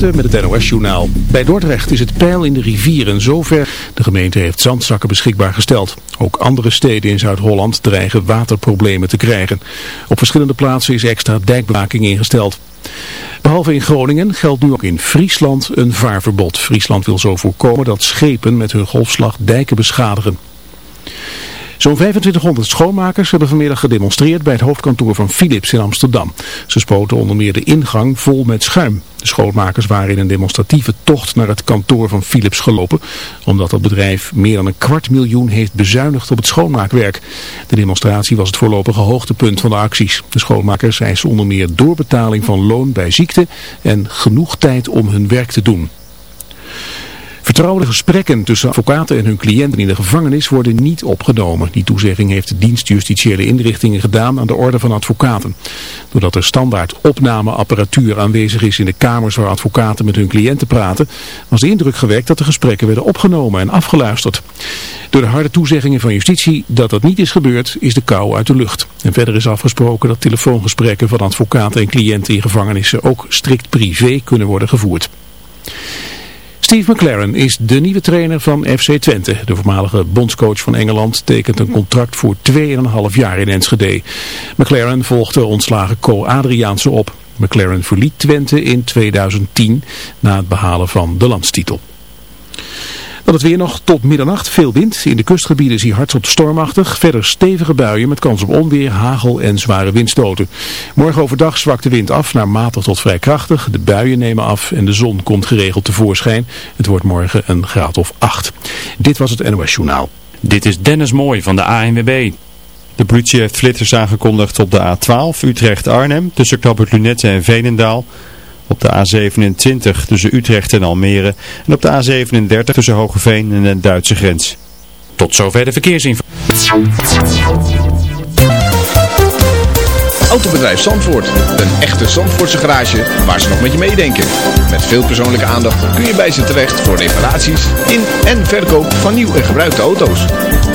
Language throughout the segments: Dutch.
Met het NOS-journaal. Bij Dordrecht is het pijl in de rivieren zover. De gemeente heeft zandzakken beschikbaar gesteld. Ook andere steden in Zuid-Holland dreigen waterproblemen te krijgen. Op verschillende plaatsen is extra dijkbewaking ingesteld. Behalve in Groningen geldt nu ook in Friesland een vaarverbod. Friesland wil zo voorkomen dat schepen met hun golfslag dijken beschadigen. Zo'n 2500 schoonmakers hebben vanmiddag gedemonstreerd bij het hoofdkantoor van Philips in Amsterdam. Ze spoten onder meer de ingang vol met schuim. De schoonmakers waren in een demonstratieve tocht naar het kantoor van Philips gelopen, omdat het bedrijf meer dan een kwart miljoen heeft bezuinigd op het schoonmaakwerk. De demonstratie was het voorlopige hoogtepunt van de acties. De schoonmakers eisen onder meer doorbetaling van loon bij ziekte en genoeg tijd om hun werk te doen. Vertrouwelijke gesprekken tussen advocaten en hun cliënten in de gevangenis worden niet opgenomen. Die toezegging heeft de dienst justitiële inrichtingen gedaan aan de orde van advocaten. Doordat er standaard opnameapparatuur aanwezig is in de kamers waar advocaten met hun cliënten praten, was de indruk gewekt dat de gesprekken werden opgenomen en afgeluisterd. Door de harde toezeggingen van justitie dat dat niet is gebeurd, is de kou uit de lucht. En verder is afgesproken dat telefoongesprekken van advocaten en cliënten in gevangenissen ook strikt privé kunnen worden gevoerd. Steve McLaren is de nieuwe trainer van FC Twente. De voormalige bondscoach van Engeland tekent een contract voor 2,5 jaar in Enschede. McLaren volgde ontslagen Co Adriaanse op. McLaren verliet Twente in 2010 na het behalen van de landstitel. Dan het weer nog tot middernacht. Veel wind. In de kustgebieden zie hard tot stormachtig. Verder stevige buien met kans op onweer, hagel en zware windstoten. Morgen overdag zwakt de wind af naar matig tot vrij krachtig. De buien nemen af en de zon komt geregeld tevoorschijn. Het wordt morgen een graad of 8. Dit was het NOS Journaal. Dit is Dennis Mooi van de ANWB. De politie heeft flitters aangekondigd op de A12 Utrecht-Arnhem tussen Knappert Lunette en Veenendaal op de A27 tussen Utrecht en Almere en op de A37 tussen Hogeveen en de Duitse grens. Tot zover de verkeersinformatie. Autobedrijf Zandvoort, een echte Zandvoortse garage waar ze nog met je meedenken. Met veel persoonlijke aandacht kun je bij ze terecht voor reparaties in en verkoop van nieuw en gebruikte auto's.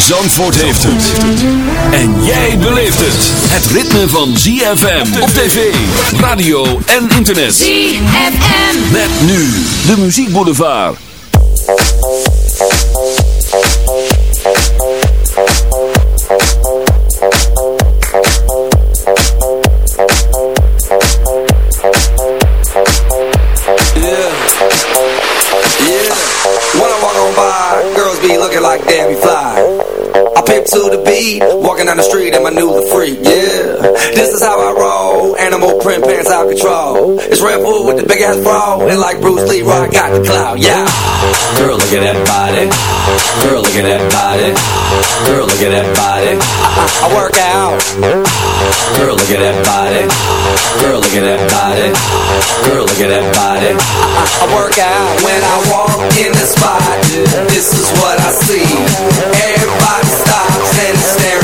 Zandvoort heeft het. En jij beleeft het. Het ritme van ZFM op tv, radio en internet. ZFM. Met nu de muziekboulevard. Yeah. Yeah. When I walk on by, girls be looking like Debbie Fly. Pimp to the beat, walking down the street and my new the freak. Yeah. This is how I roll. Animal print pants out control. It's Red Bull with the big ass bra. And like Bruce Lee, I got the clout. Yeah. Girl, look at that body. Girl, look at that body. Girl, look at that body. I, I, I work out. Girl, look at that body. Girl, look at that body. Girl, look at that body. I, I, work out when I walk in the spot. This is what I see. Everybody stops and is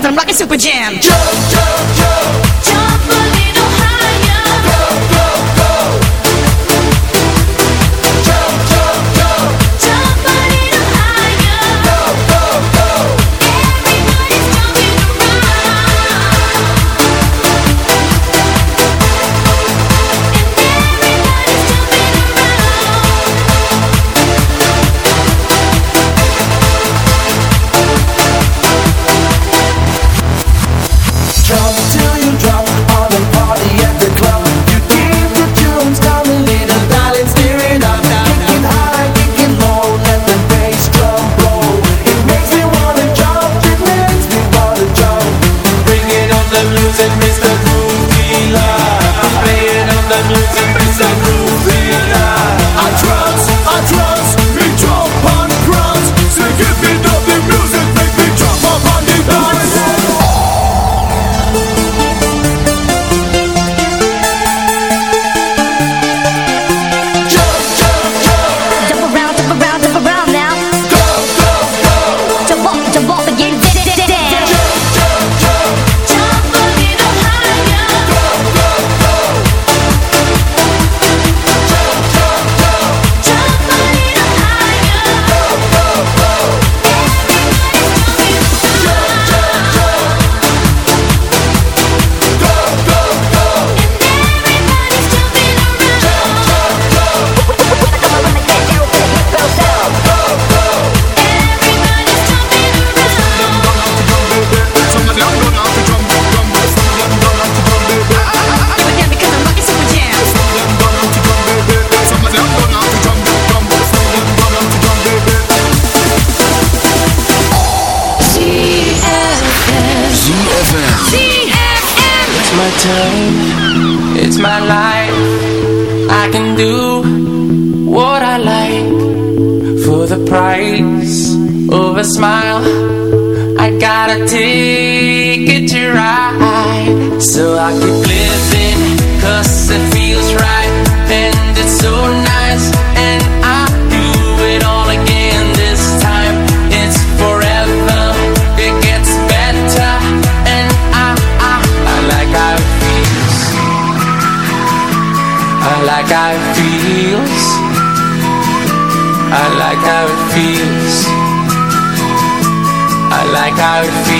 Cause I'm rocking Super Jam. time. It's my life. I can do what I like for the price of a smile. I got a ticket to ride, so I keep living. without fear.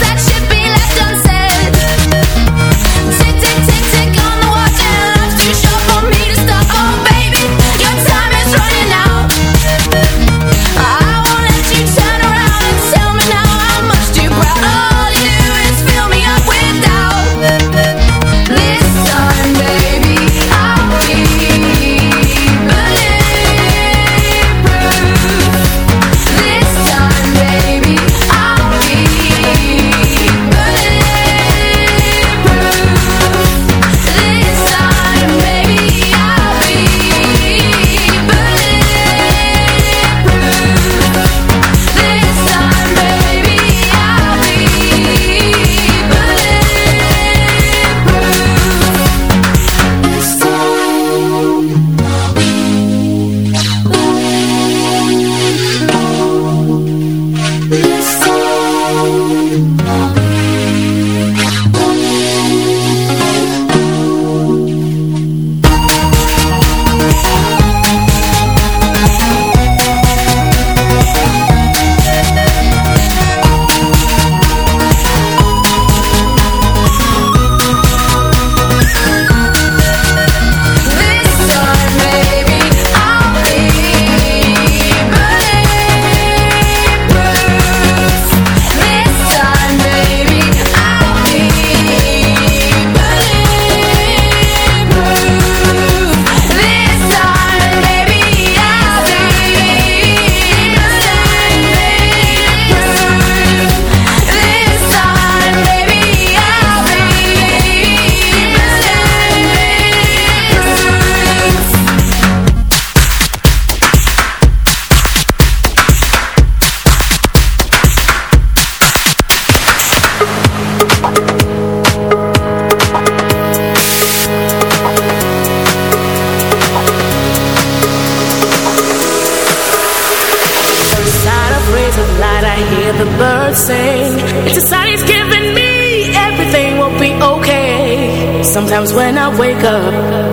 that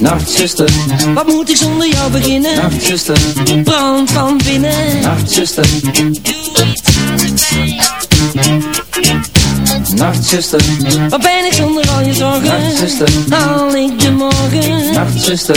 nachtzuster, Wat moet ik zonder jou beginnen? nachtzuster, Brand van binnen nachtzuster, nachtzuster, Wat ben ik zonder al je zorgen? Nachtzuster. Haal ik de morgen? nachtzuster,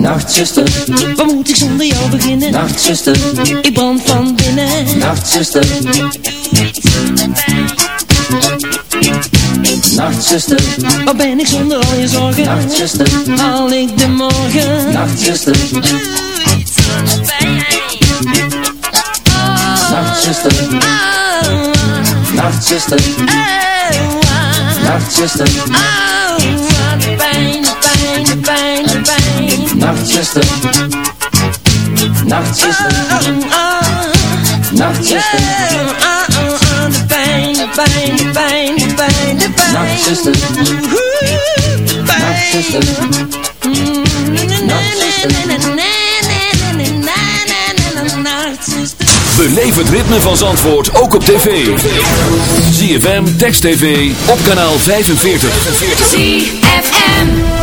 nachtzuster, Wat moet ik zonder jou beginnen? nachtzuster, Ik brand van binnen nachtzuster, nachtzuster, Wat ben ik zonder al je zorgen? nachtzuster, Haal ik de morgen? nachtzuster, nachtzuster, nachtzuster, nachtzuster, Oh, wat de pijn, de pijn, de pijn, de pijn. Nachtzuster, nachtzuster, nachtzuster, De pijn, de pijn, de pijn, de pijn, de pijn. nachtzuster, nachtzuster, Beleef het ritme van Zandvoort ook op tv. ZFM, Text TV, op kanaal 45. ZFM.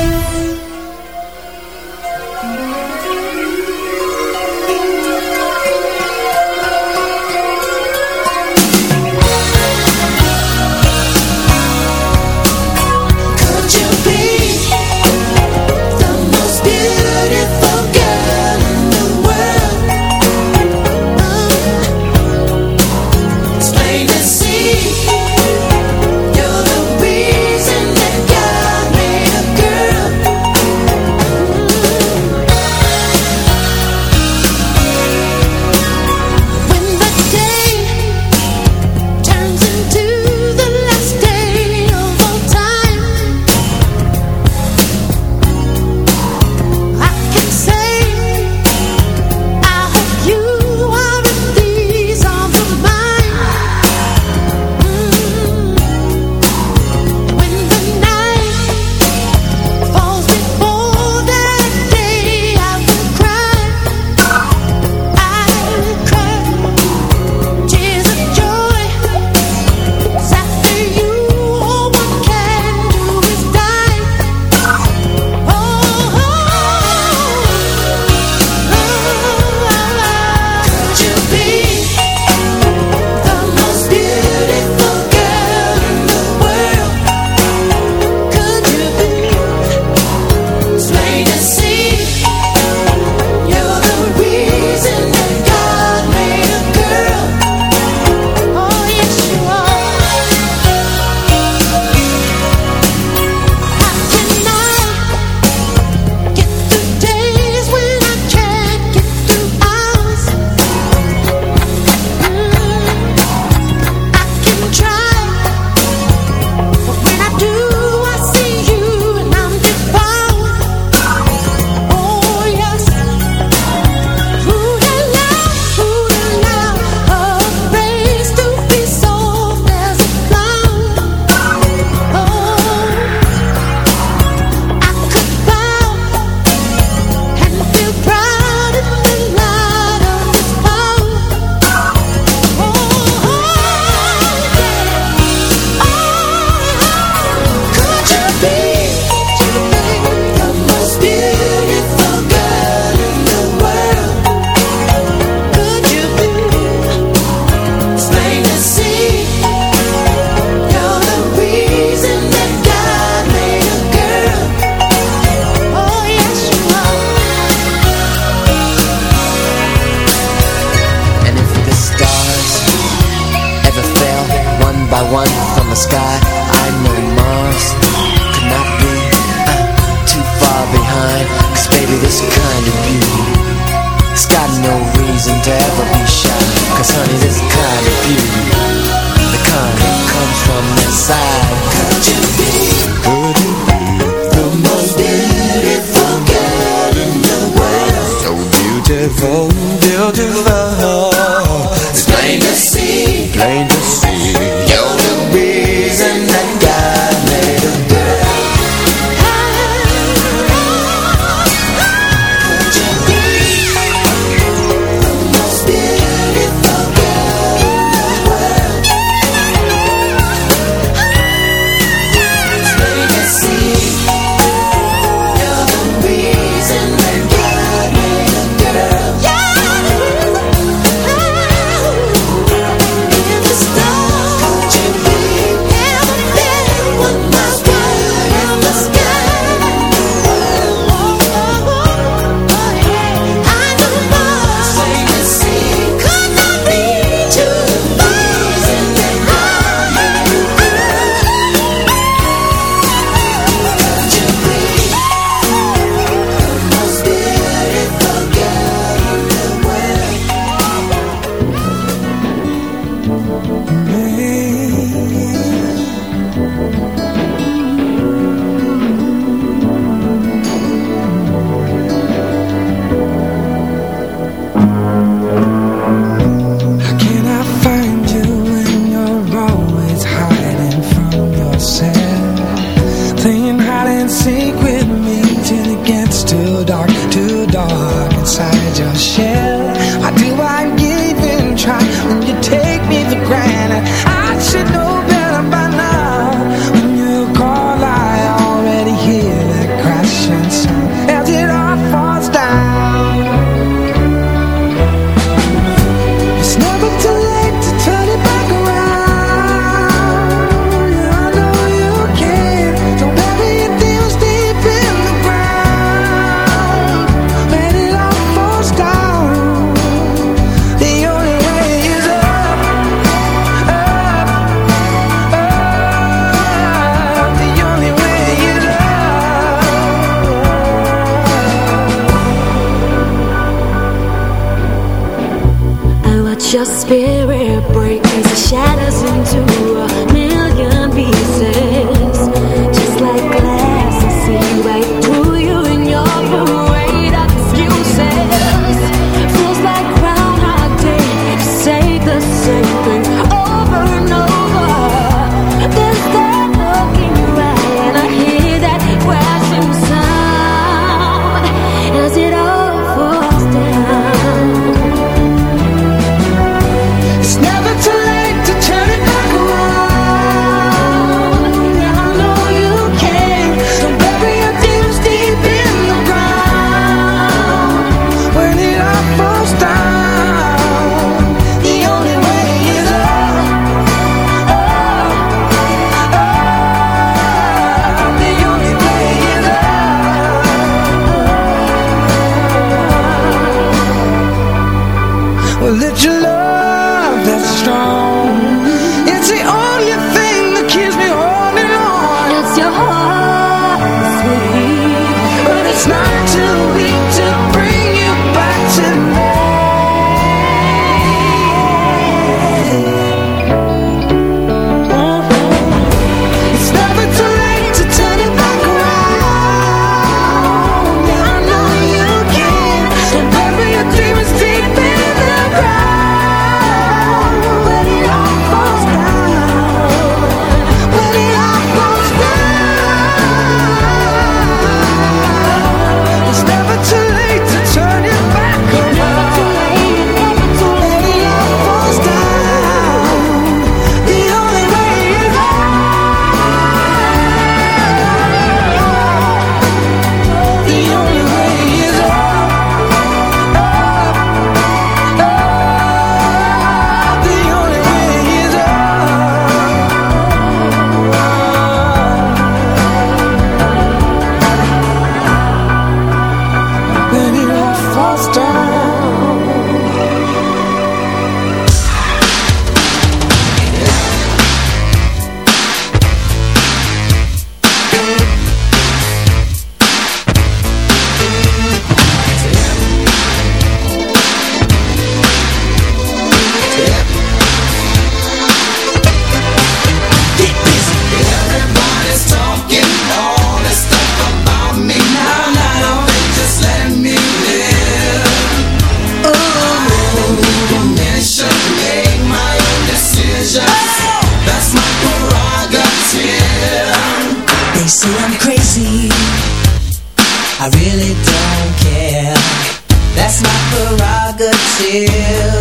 still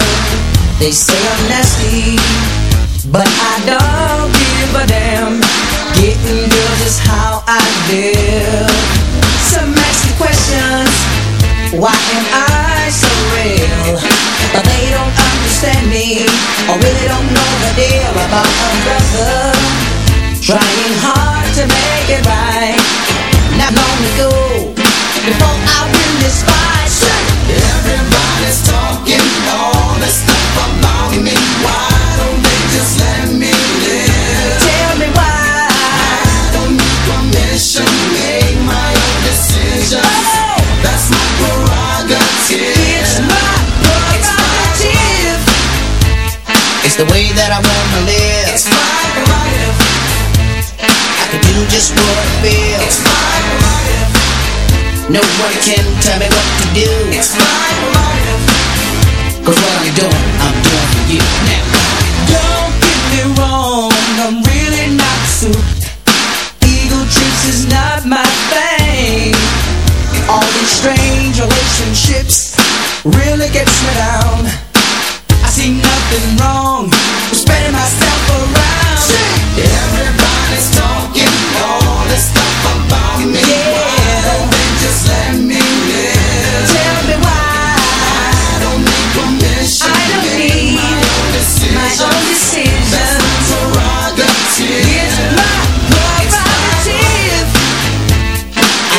They say I'm nasty But I don't give a damn. Getting girls is how I live Some ask questions Why am I so real? But they don't understand me I really don't know the deal About a brother. Trying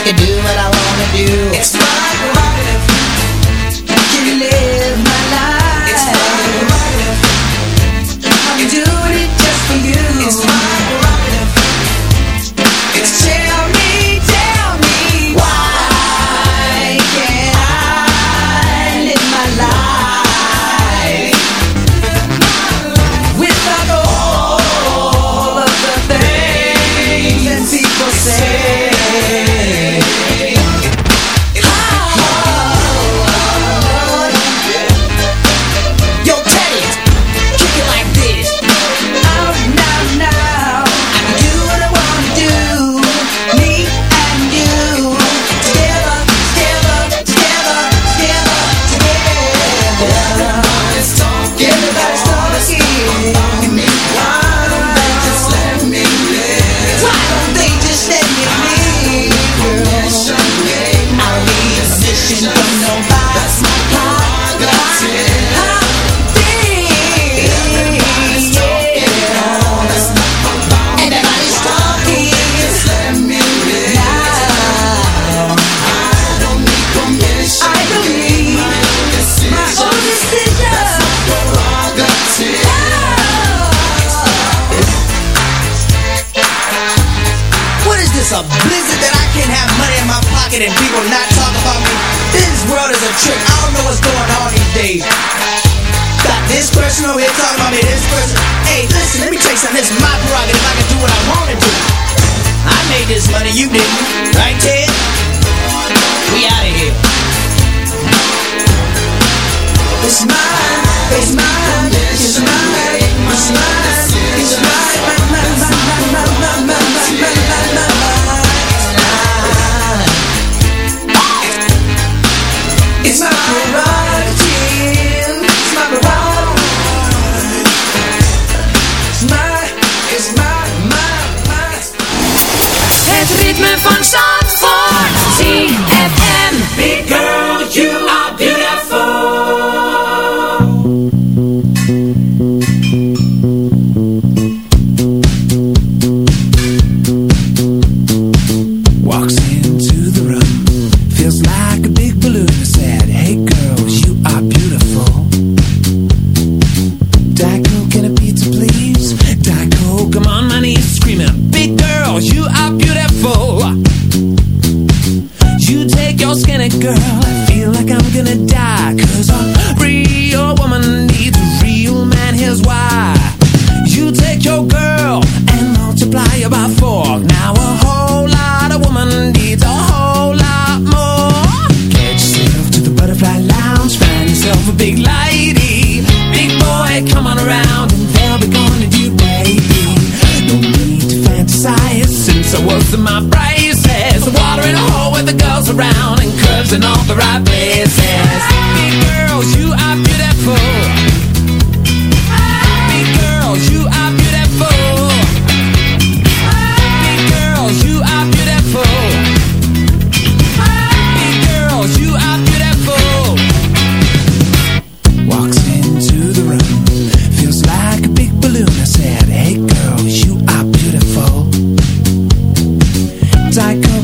can do what I wanna do. It's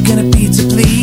gonna be to please?